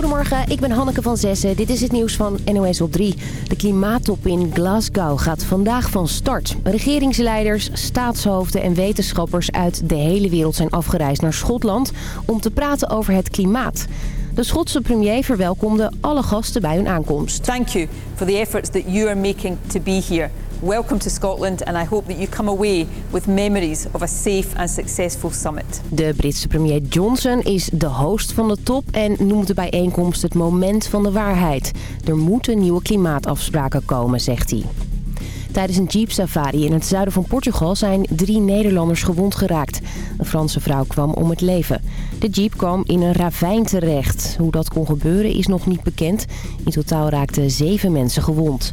Goedemorgen, ik ben Hanneke van Zessen. Dit is het nieuws van NOS op 3. De klimaattop in Glasgow gaat vandaag van start. Regeringsleiders, staatshoofden en wetenschappers uit de hele wereld zijn afgereisd naar Schotland... om te praten over het klimaat. De Schotse premier verwelkomde alle gasten bij hun aankomst. Thank you for the efforts that you are making to be here. Welcome to Scotland and I hope that you come away with memories of a safe and successful summit. De Britse premier Johnson is de host van de top en noemt de bijeenkomst het moment van de waarheid. Er moeten nieuwe klimaatafspraken komen, zegt hij. Tijdens een jeep-safari in het zuiden van Portugal zijn drie Nederlanders gewond geraakt. Een Franse vrouw kwam om het leven. De jeep kwam in een ravijn terecht. Hoe dat kon gebeuren is nog niet bekend. In totaal raakten zeven mensen gewond.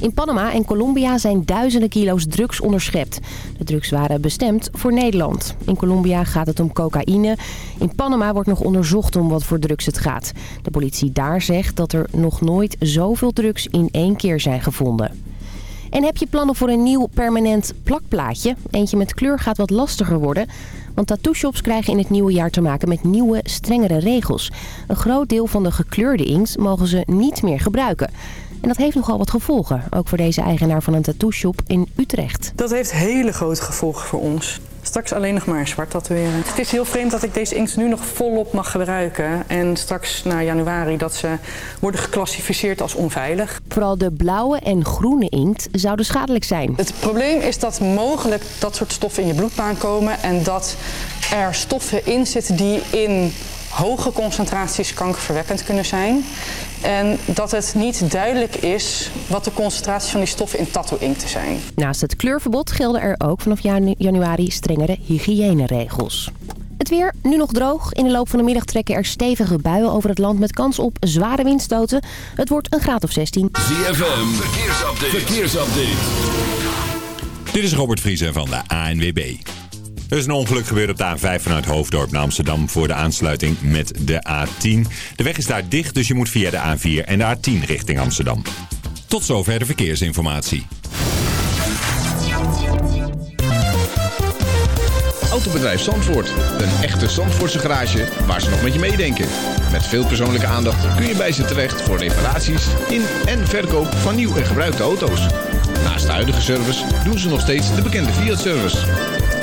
In Panama en Colombia zijn duizenden kilo's drugs onderschept. De drugs waren bestemd voor Nederland. In Colombia gaat het om cocaïne. In Panama wordt nog onderzocht om wat voor drugs het gaat. De politie daar zegt dat er nog nooit zoveel drugs in één keer zijn gevonden. En heb je plannen voor een nieuw permanent plakplaatje? Eentje met kleur gaat wat lastiger worden. Want tattoo-shops krijgen in het nieuwe jaar te maken met nieuwe, strengere regels. Een groot deel van de gekleurde inkt mogen ze niet meer gebruiken. En dat heeft nogal wat gevolgen. Ook voor deze eigenaar van een tattoo-shop in Utrecht. Dat heeft hele grote gevolgen voor ons. Straks alleen nog maar zwart tatoeëren. Het is heel vreemd dat ik deze inkt nu nog volop mag gebruiken. En straks na januari dat ze worden geclassificeerd als onveilig. Vooral de blauwe en groene inkt zouden schadelijk zijn. Het probleem is dat mogelijk dat soort stoffen in je bloedbaan komen. En dat er stoffen in zitten die in hoge concentraties kankerverwekkend kunnen zijn. En dat het niet duidelijk is wat de concentraties van die stoffen in tattoo-inkten zijn. Naast het kleurverbod gelden er ook vanaf januari strengere hygiëneregels. Het weer, nu nog droog. In de loop van de middag trekken er stevige buien over het land met kans op zware windstoten. Het wordt een graad of 16. ZFM, verkeersupdate. verkeersupdate. Dit is Robert Vriezen van de ANWB. Er is een ongeluk gebeurd op de A5 vanuit Hoofddorp naar Amsterdam voor de aansluiting met de A10. De weg is daar dicht, dus je moet via de A4 en de A10 richting Amsterdam. Tot zover de verkeersinformatie. Autobedrijf Zandvoort. Een echte Zandvoortse garage waar ze nog met je meedenken. Met veel persoonlijke aandacht kun je bij ze terecht voor reparaties in en verkoop van nieuw en gebruikte auto's. Naast de huidige service doen ze nog steeds de bekende Fiat-service.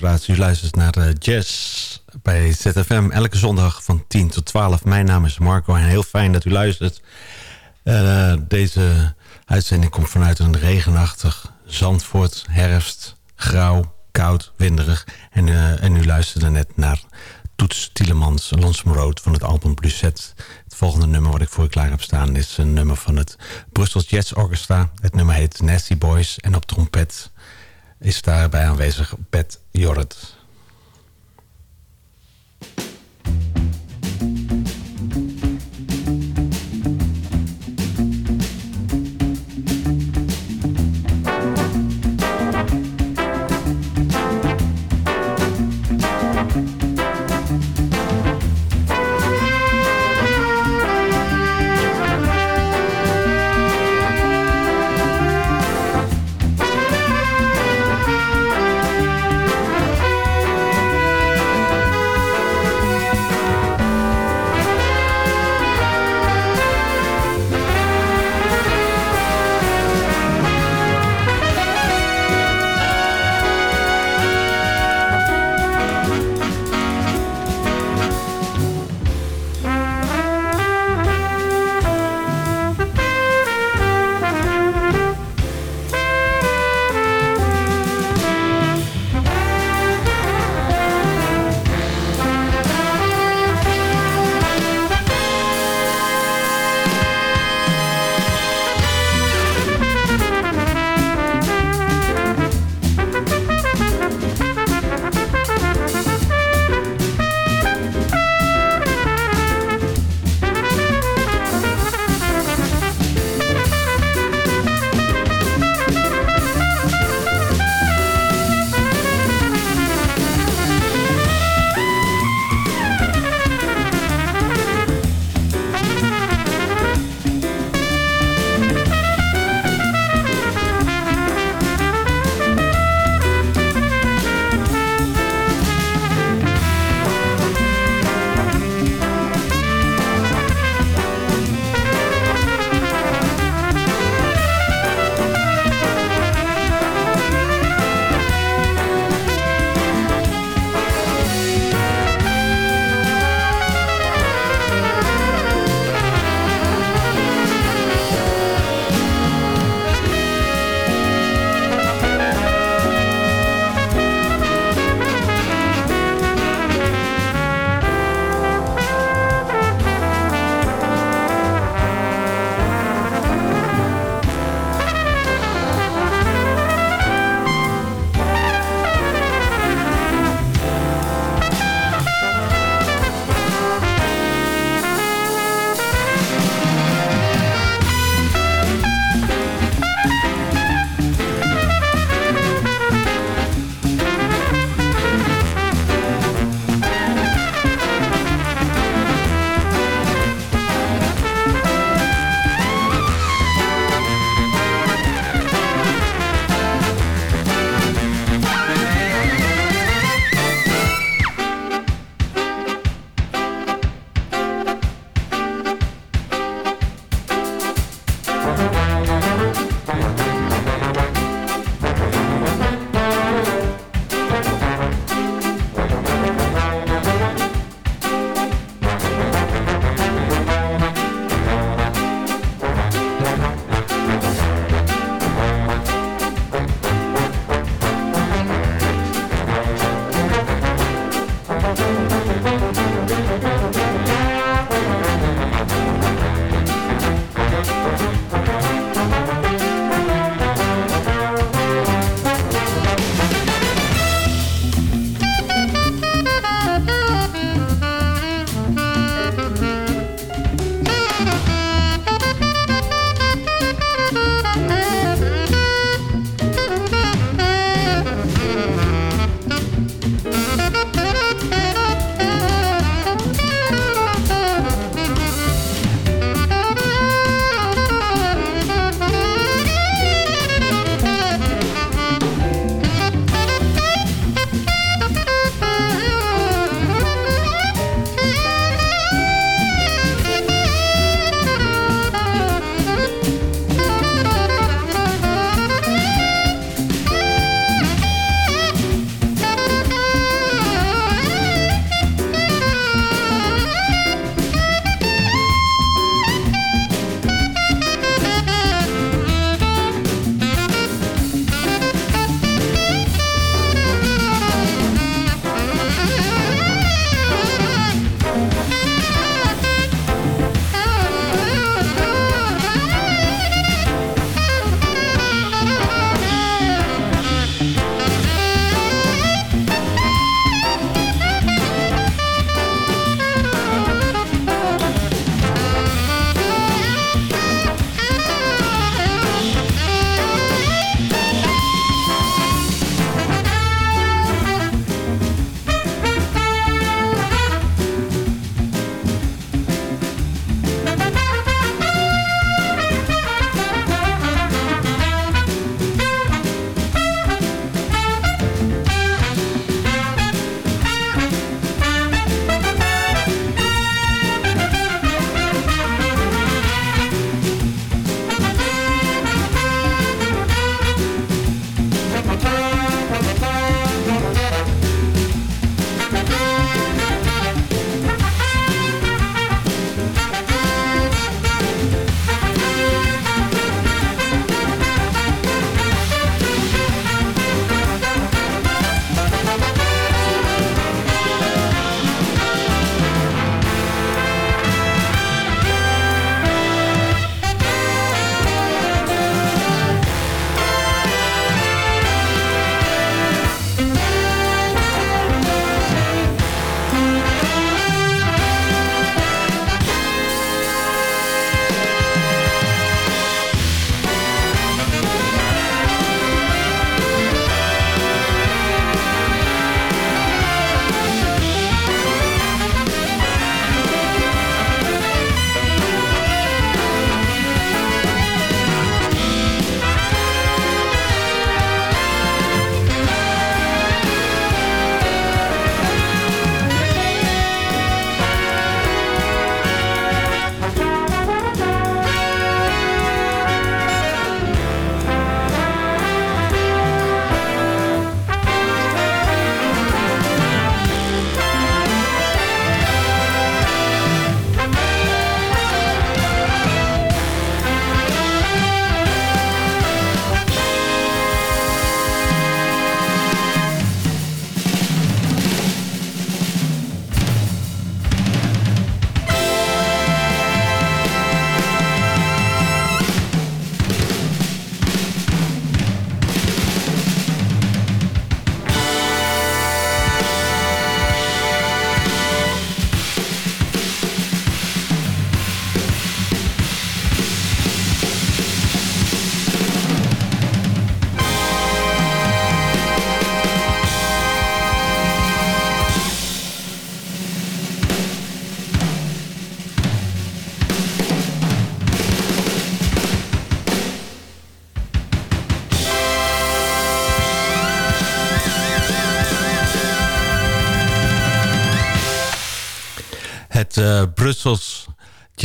Luisteraars. U luistert naar uh, Jazz bij ZFM. Elke zondag van 10 tot 12. Mijn naam is Marco en heel fijn dat u luistert. Uh, deze uitzending komt vanuit een regenachtig Zandvoort. Herfst, grauw, koud, winderig. En, uh, en u luisterde net naar Toets Tielemans, Lonesome Road van het album Bluset. Het volgende nummer wat ik voor u klaar heb staan is een nummer van het Brussels Jazz Orchestra. Het nummer heet Nasty Boys en op trompet is daarbij aanwezig Beth Jorrit.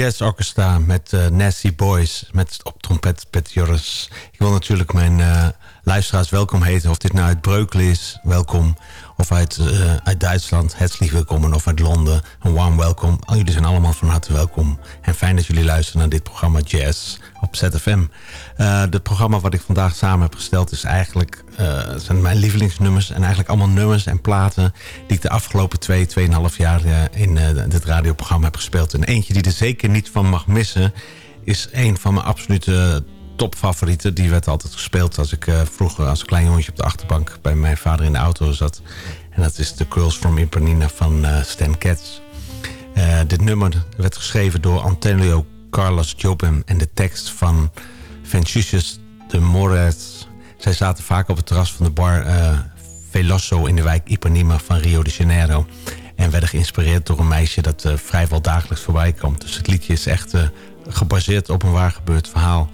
Jazz Orchestra met uh, Nasty Boys. Met op trompet Pet Joris. Ik wil natuurlijk mijn uh, luisteraars welkom heten. Of dit nou uit Breukelen is, welkom. Of uit, uh, uit Duitsland, herzlich welkom. Of uit Londen, een warm welkom. Al jullie zijn allemaal van harte welkom. En fijn dat jullie luisteren naar dit programma Jazz op ZFM. Uh, het programma wat ik vandaag samen heb gesteld is eigenlijk... Uh, zijn mijn lievelingsnummers en eigenlijk allemaal nummers en platen... die ik de afgelopen twee, tweeënhalf jaar in dit radioprogramma heb gespeeld. En eentje die er zeker niet van mag missen... is een van mijn absolute topfavorieten. Die werd altijd gespeeld als ik uh, vroeger als klein jongetje op de achterbank... bij mijn vader in de auto zat. En dat is The Girls from Ipanema van uh, Stan Katz. Uh, dit nummer werd geschreven door Antonio Carlos Jobim... en de tekst van Vincius de Moraes. Zij zaten vaak op het terras van de bar Veloso... in de wijk Ipanema van Rio de Janeiro... En werden geïnspireerd door een meisje dat vrijwel dagelijks voorbij komt. Dus het liedje is echt gebaseerd op een waar gebeurd verhaal.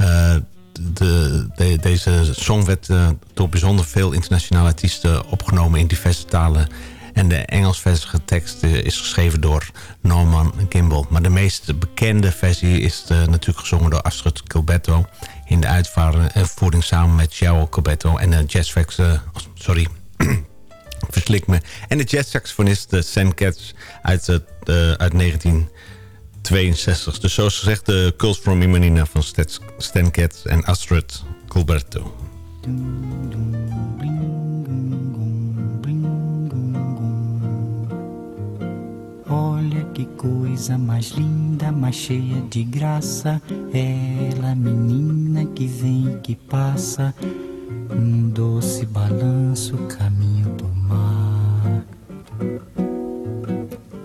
Uh, de, de, deze song werd uh, door bijzonder veel internationale artiesten opgenomen in diverse talen. En de Engelsversige tekst is geschreven door Norman Gimbel. Maar de meest bekende versie is natuurlijk gezongen door Astrid Gilberto. In de uitvoering samen met Cheryl Gilberto en de. Uh, sorry, verslik me. En de jazzsaxofonist Sam Katz uit, uh, uit 19... 62. Dus zoals gezegd de Cults from Imanina van Stan Katz en Astrid Gilberto. Olha que coisa mais linda, mais cheia de graça. Ela, menina que vem e que passa, num doce balanço, caminho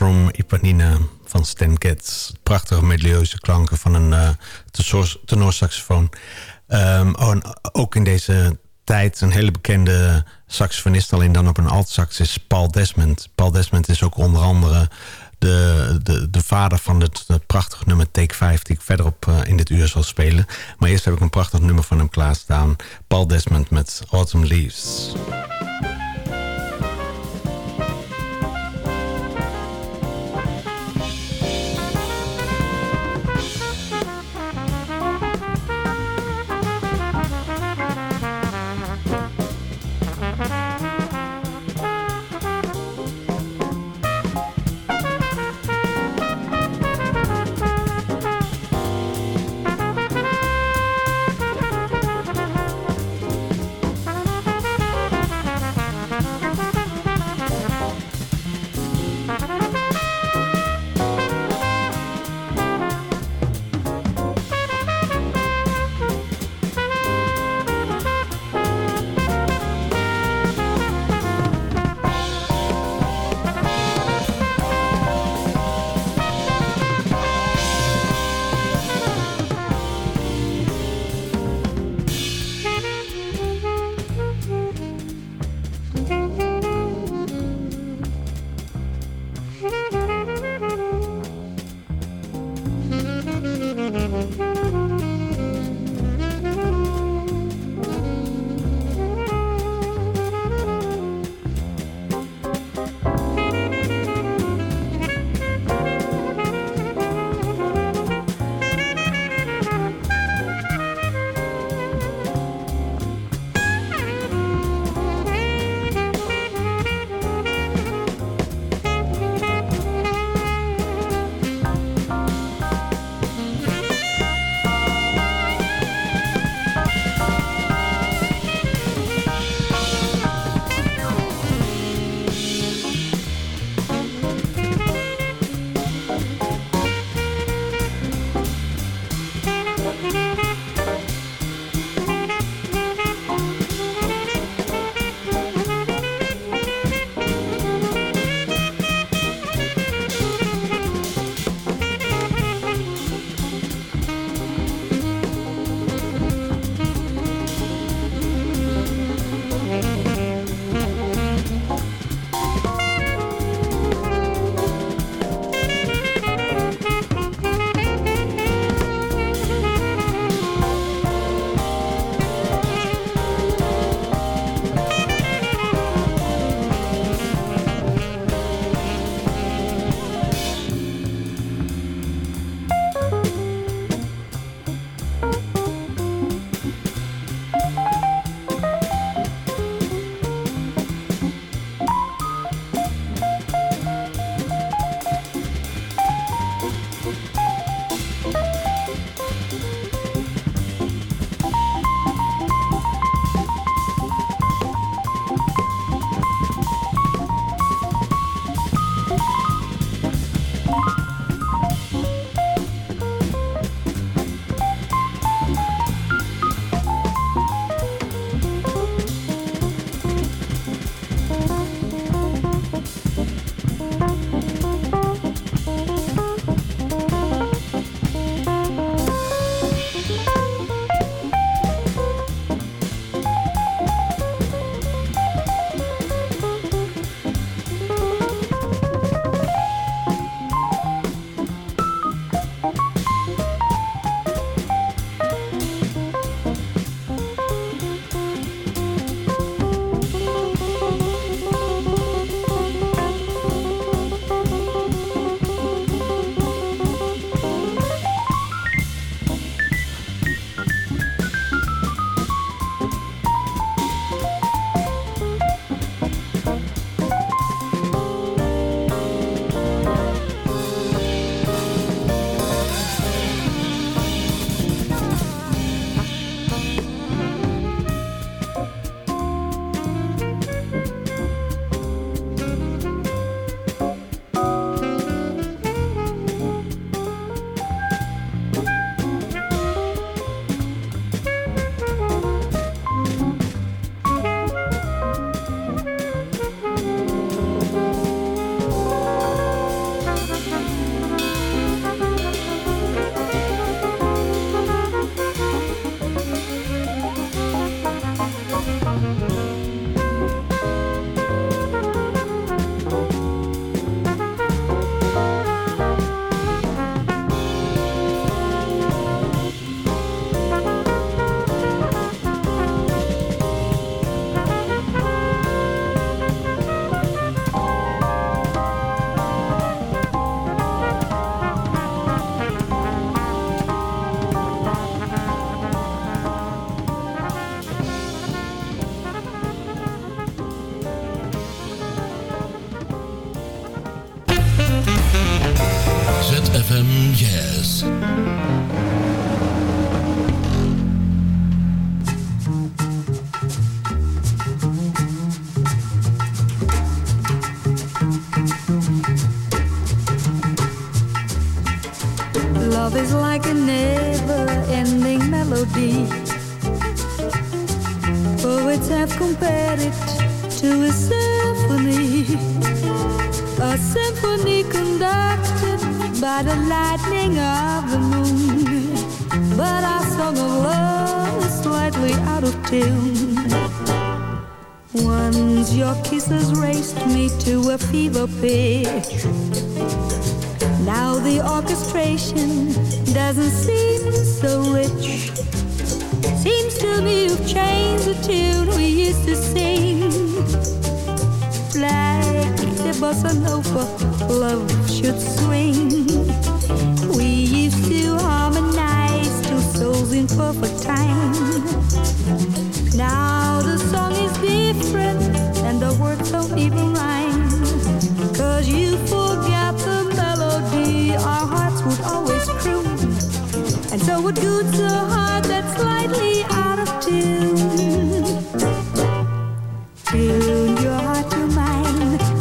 From Ipanina van Stan. Prachtige melodieuze klanken van een uh, tenorsaxofoon. Um, oh, ook in deze tijd een hele bekende saxofonist... alleen dan op een alt-sax is Paul Desmond. Paul Desmond is ook onder andere de, de, de vader van het, prachtige nummer Take 5... die ik verderop uh, in dit uur zal spelen. Maar eerst heb ik een prachtig nummer van hem klaarstaan. Paul Desmond met Autumn Leaves.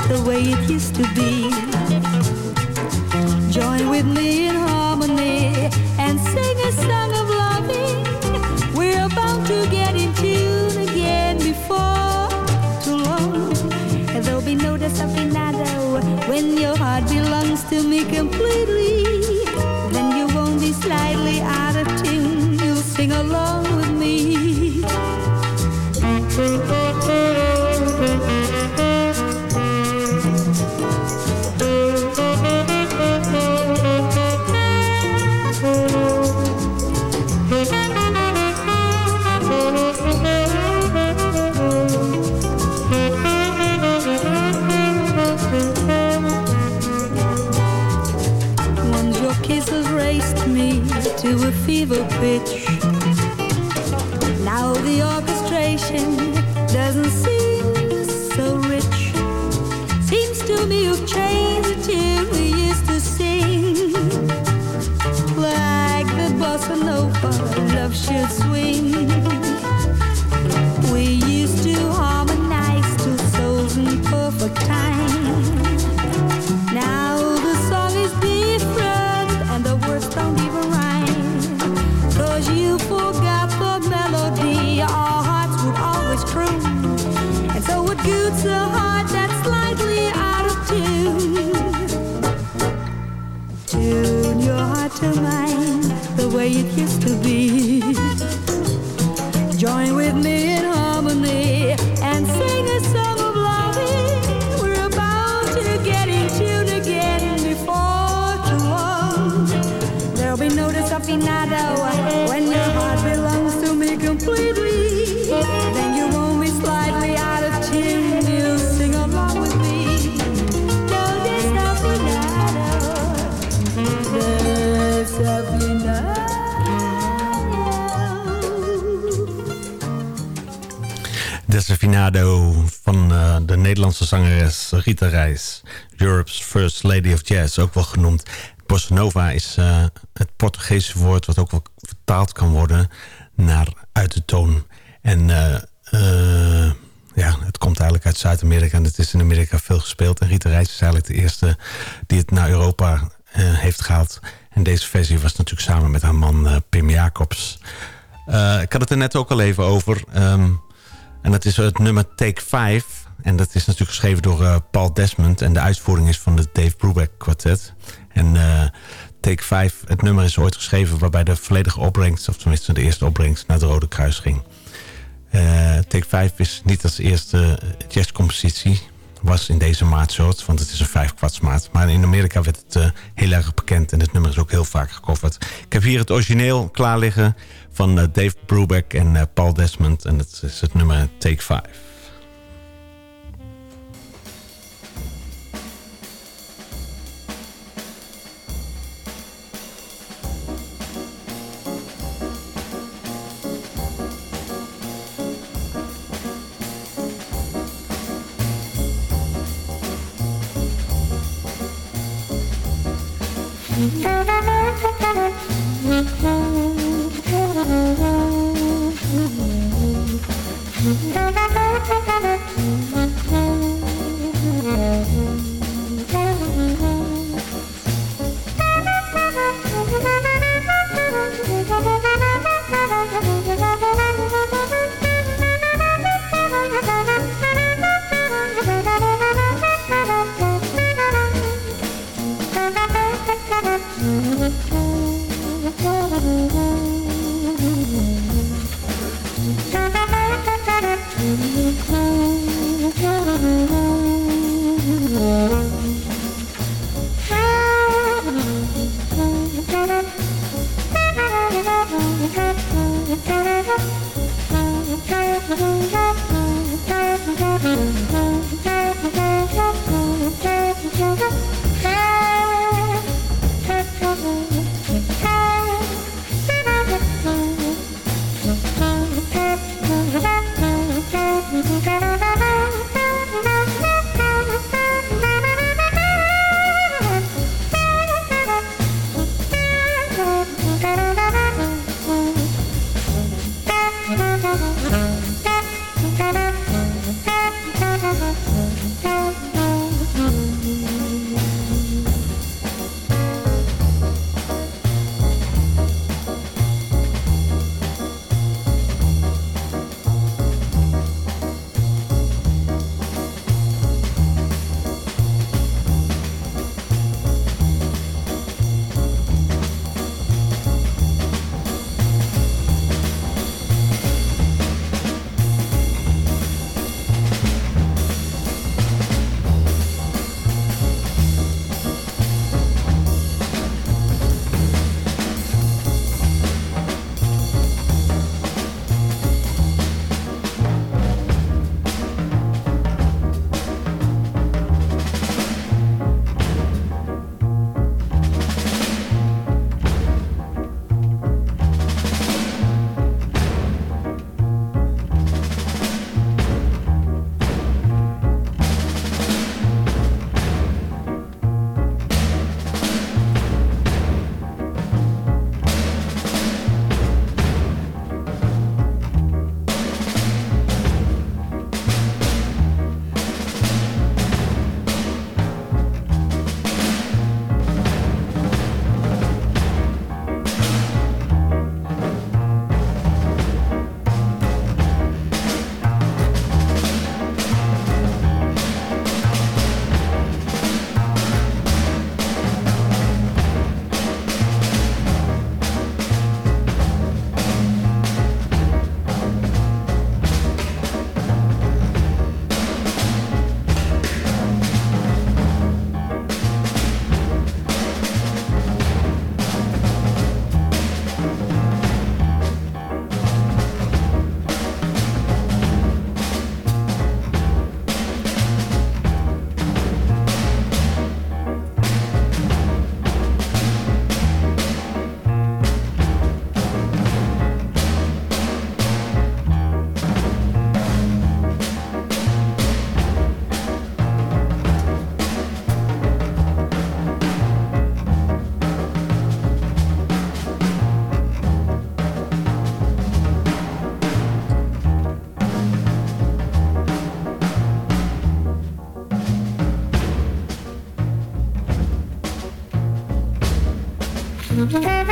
The way it used to be. Join with me in harmony and sing a song of loving. We're about to get in tune again before too long. And there'll be no desafinado when your heart belongs to me completely. Then you won't be slightly out of tune. You'll sing along with me. ведь There'll be no desafinado when your heart belongs to me completely. Then you won't be slightly out of tune. You'll sing along with me. No desafinado, desafinado. Desafinado van eh, de Nederlandse zangeres Rita Reis. Europe's First Lady of Jazz, ook wel genoemd. Bossa Nova is eh, het Portugese woord... wat ook wel vertaald kan worden naar uit de toon. En eh, eh, ja, het komt eigenlijk uit Zuid-Amerika... en het is in Amerika veel gespeeld. En Rita Reis is eigenlijk de eerste die het naar Europa heeft gehaald. En deze versie was natuurlijk samen met haar man Pim Jacobs... Ik had het er net ook al even over. ehm, en dat is het nummer Take 5. En dat is natuurlijk geschreven door Paul Desmond. En de uitvoering is van het Dave Brubeck kwartet. En eh, Take 5, het nummer is ooit geschreven... waarbij de volledige opbrengst, of tenminste de eerste opbrengst... naar het Rode Kruis ging. Eh, Take 5 is niet als eerste jazzcompositie... was in deze maatsoort, want het is een vijfkwartsmaat. Maar in Amerika werd het eh, heel erg bekend... en het nummer is ook heel vaak gecoverd. Ik heb hier het origineel klaar liggen van eh, Dave Brubeck en eh, Paul Desmond. En het is het nummer Take 5. Yeah.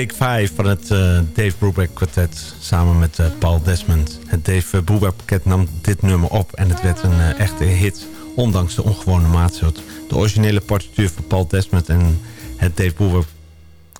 Take 5 van het eh, Dave Brubeck kwartet samen met eh, Paul Desmond. Het Dave Brubeck pakket nam dit nummer op en het werd een echte hit, ondanks de ongewone maatsoort. De originele partituur van Paul Desmond en het Dave Brubeck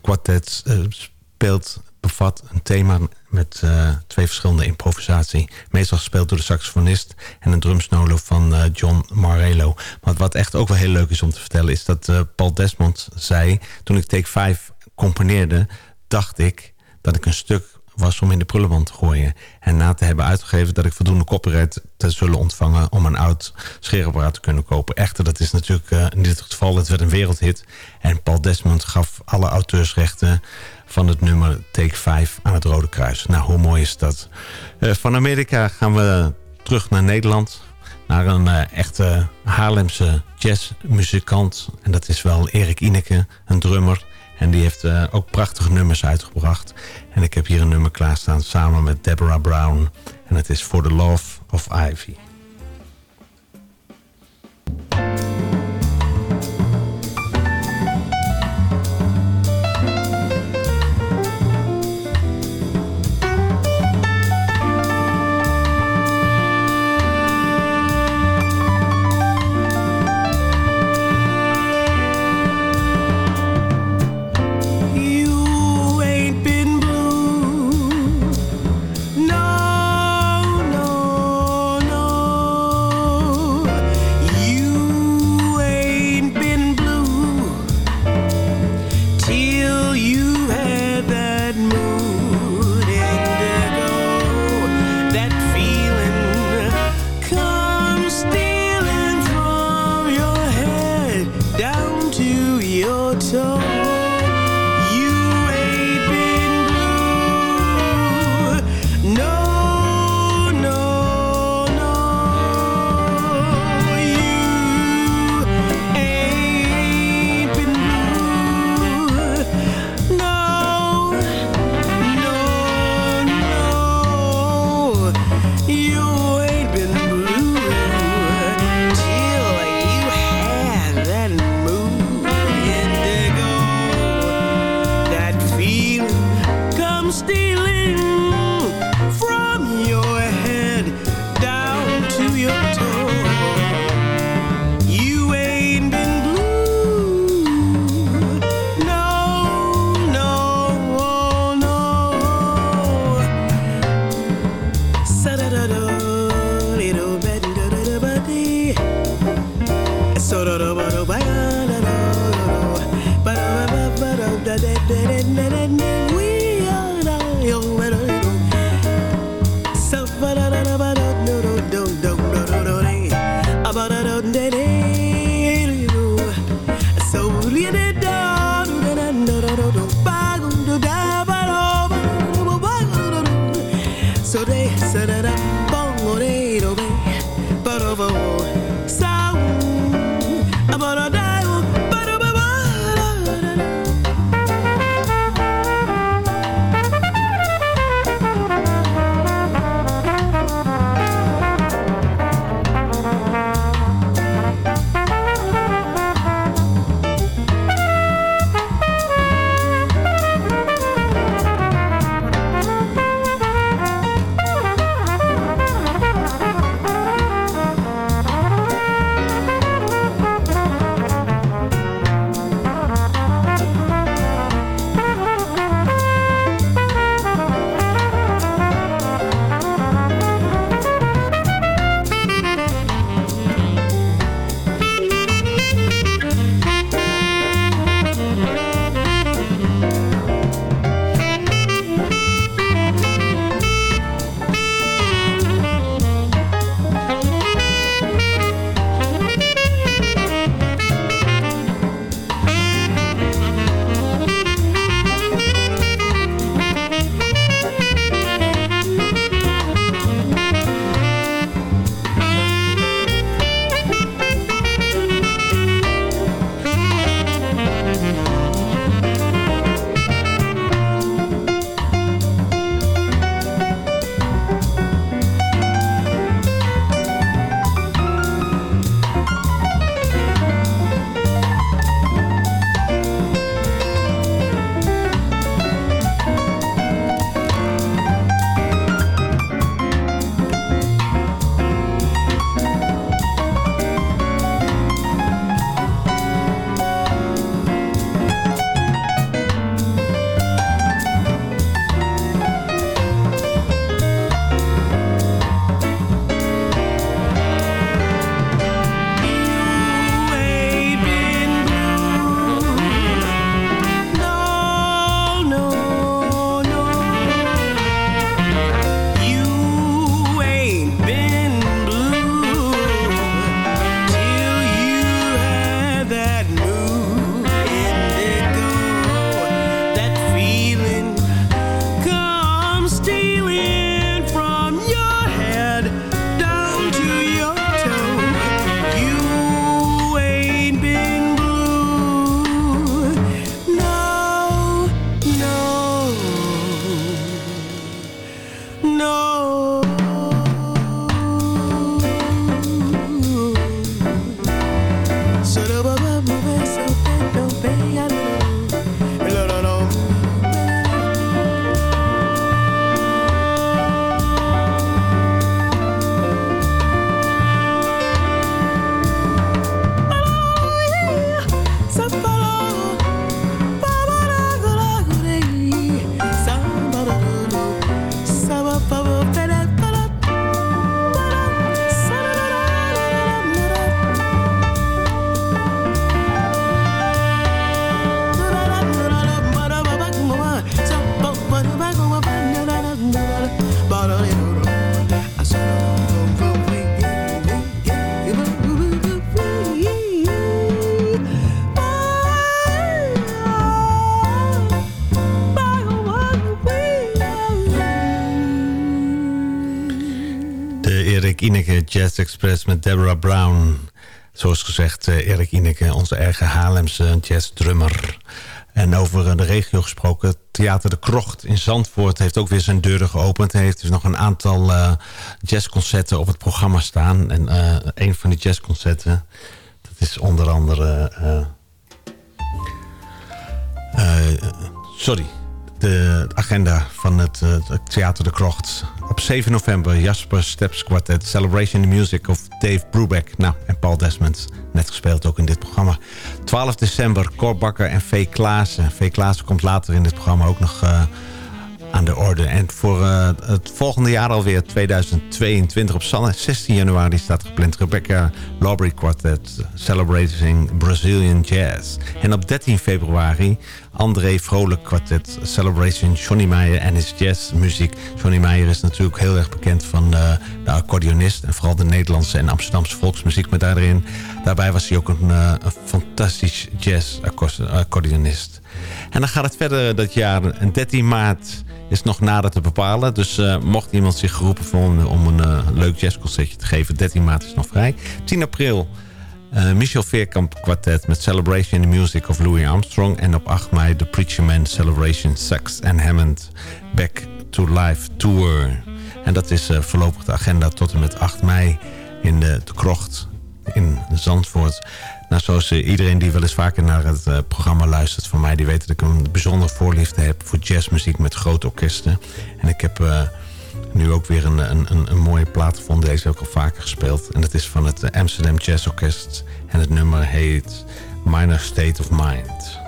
kwartet speelt, bevat een thema met eh, twee verschillende improvisatie. Meestal gespeeld door de saxofonist en een drumsnolo van eh, John Marrello. Maar wat echt ook wel heel leuk is om te vertellen... is dat eh, Paul Desmond zei, toen ik Take 5 componeerde... dacht ik dat ik een stuk was om in de prullenband te gooien. En na te hebben uitgegeven dat ik voldoende copyright te zullen ontvangen... om een oud scheerapparaat te kunnen kopen. Echter, dat is natuurlijk niet het geval. Het werd een wereldhit. En Paul Desmond gaf alle auteursrechten van het nummer Take 5 aan het Rode Kruis. Nou, hoe mooi is dat? Uh, van Amerika gaan we terug naar Nederland. Naar een uh, echte Haarlemse jazzmuzikant. En dat is wel Erik Ineke, een drummer... En die heeft uh, ook prachtige nummers uitgebracht. En ik heb hier een nummer klaarstaan samen met Deborah Brown. En het is For the Love of Ivy. bara bara Jazz Express met Deborah Brown. Zoals gezegd, eh, Erik Ineke, onze eigen Haarlemse jazzdrummer. En over eh, de regio gesproken, Theater de Krocht in Zandvoort... heeft ook weer zijn deuren geopend. Hij heeft dus nog een aantal eh, jazzconcerten op het programma staan. En een van die jazzconcerten, dat is onder andere... sorry, de agenda van het, eh, het Theater de Krocht. Op 7 november Jasper Steps Quartet, Celebration the Music of Dave Brubeck. Nou, en Paul Desmond, net gespeeld ook in dit programma. 12 december Cor Bakker en V. Klaassen. V. Klaassen komt later in dit programma ook nog eh, aan de orde. En voor eh, het volgende jaar alweer, 2022 op zondag 16 januari staat gepland Rebecca Lawbury Quartet Celebrating Brazilian Jazz. En op 13 februari André Vrolijk Quartet Celebration Johnny Meijer en his jazzmuziek. Johnny Meijer is natuurlijk heel erg bekend van de accordeonist en vooral de Nederlandse en Amsterdamse volksmuziek. Maar daarin, daarbij was hij ook een, eh, een fantastisch jazz accordeonist. En dan gaat het verder dat jaar. En 13 maart is nog nader te bepalen. Dus eh, mocht iemand zich geroepen voelen om een eh, leuk jazzconcertje te geven... 13 maart is nog vrij. 10 april eh, Michel Veerkamp kwartet met Celebration in the Music of Louis Armstrong. En op 8 mei de Preacher Man Celebration Sax and Hammond Back to Life Tour. En dat is voorlopig de agenda tot en met 8 mei in de, de Krocht in Zandvoort. Nou, zoals eh, iedereen die wel eens vaker naar het eh, programma luistert van mij... die weet dat ik een bijzondere voorliefde heb voor jazzmuziek met grote orkesten. En ik heb eh, nu ook weer een, een, een, mooie plaat gevonden. Deze heb ik al vaker gespeeld. En dat is van het Amsterdam Jazz Orkest. En het nummer heet Minor State of Mind.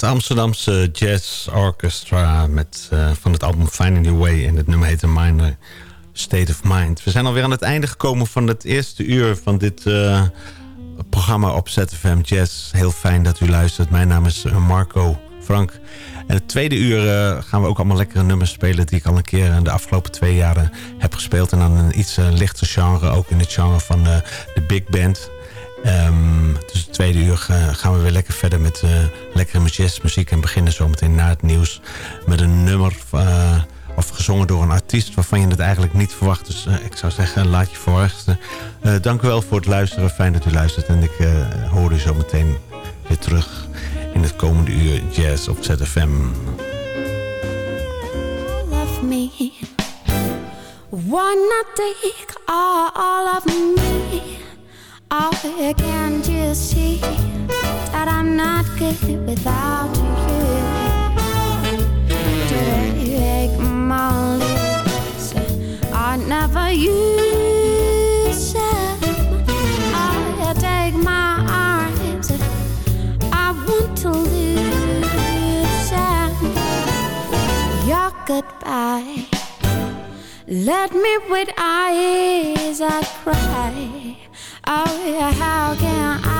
Het Amsterdamse Jazz Orchestra met, eh, van het album Finding Your Way. En het nummer heet Minor State of Mind. We zijn alweer aan het einde gekomen van het eerste uur van dit eh, programma op ZFM Jazz. Heel fijn dat u luistert. Mijn naam is eh, Marco Frank. En het tweede uur gaan we ook allemaal lekkere nummers spelen... die ik al een keer de afgelopen twee jaren heb gespeeld. En dan een iets lichter genre, ook in het genre van de big band... Um, dus het tweede uur gaan we weer lekker verder met uh, lekkere jazzmuziek. En beginnen zometeen na het nieuws met een nummer... Uh, of gezongen door een artiest waarvan je het eigenlijk niet verwacht. Dus uh, ik zou zeggen, laat je verwachten. dank u wel voor het luisteren. Fijn dat u luistert. En ik hoor u zometeen weer terug in het komende uur jazz op ZFM. Love me. Take all of me? Oh, can't you see that I'm not good without you? Do you Take my lips, I never use them. I take my arms, I want to lose them. Your goodbye. Let me with eyes I cry. Oh, yeah, how can I?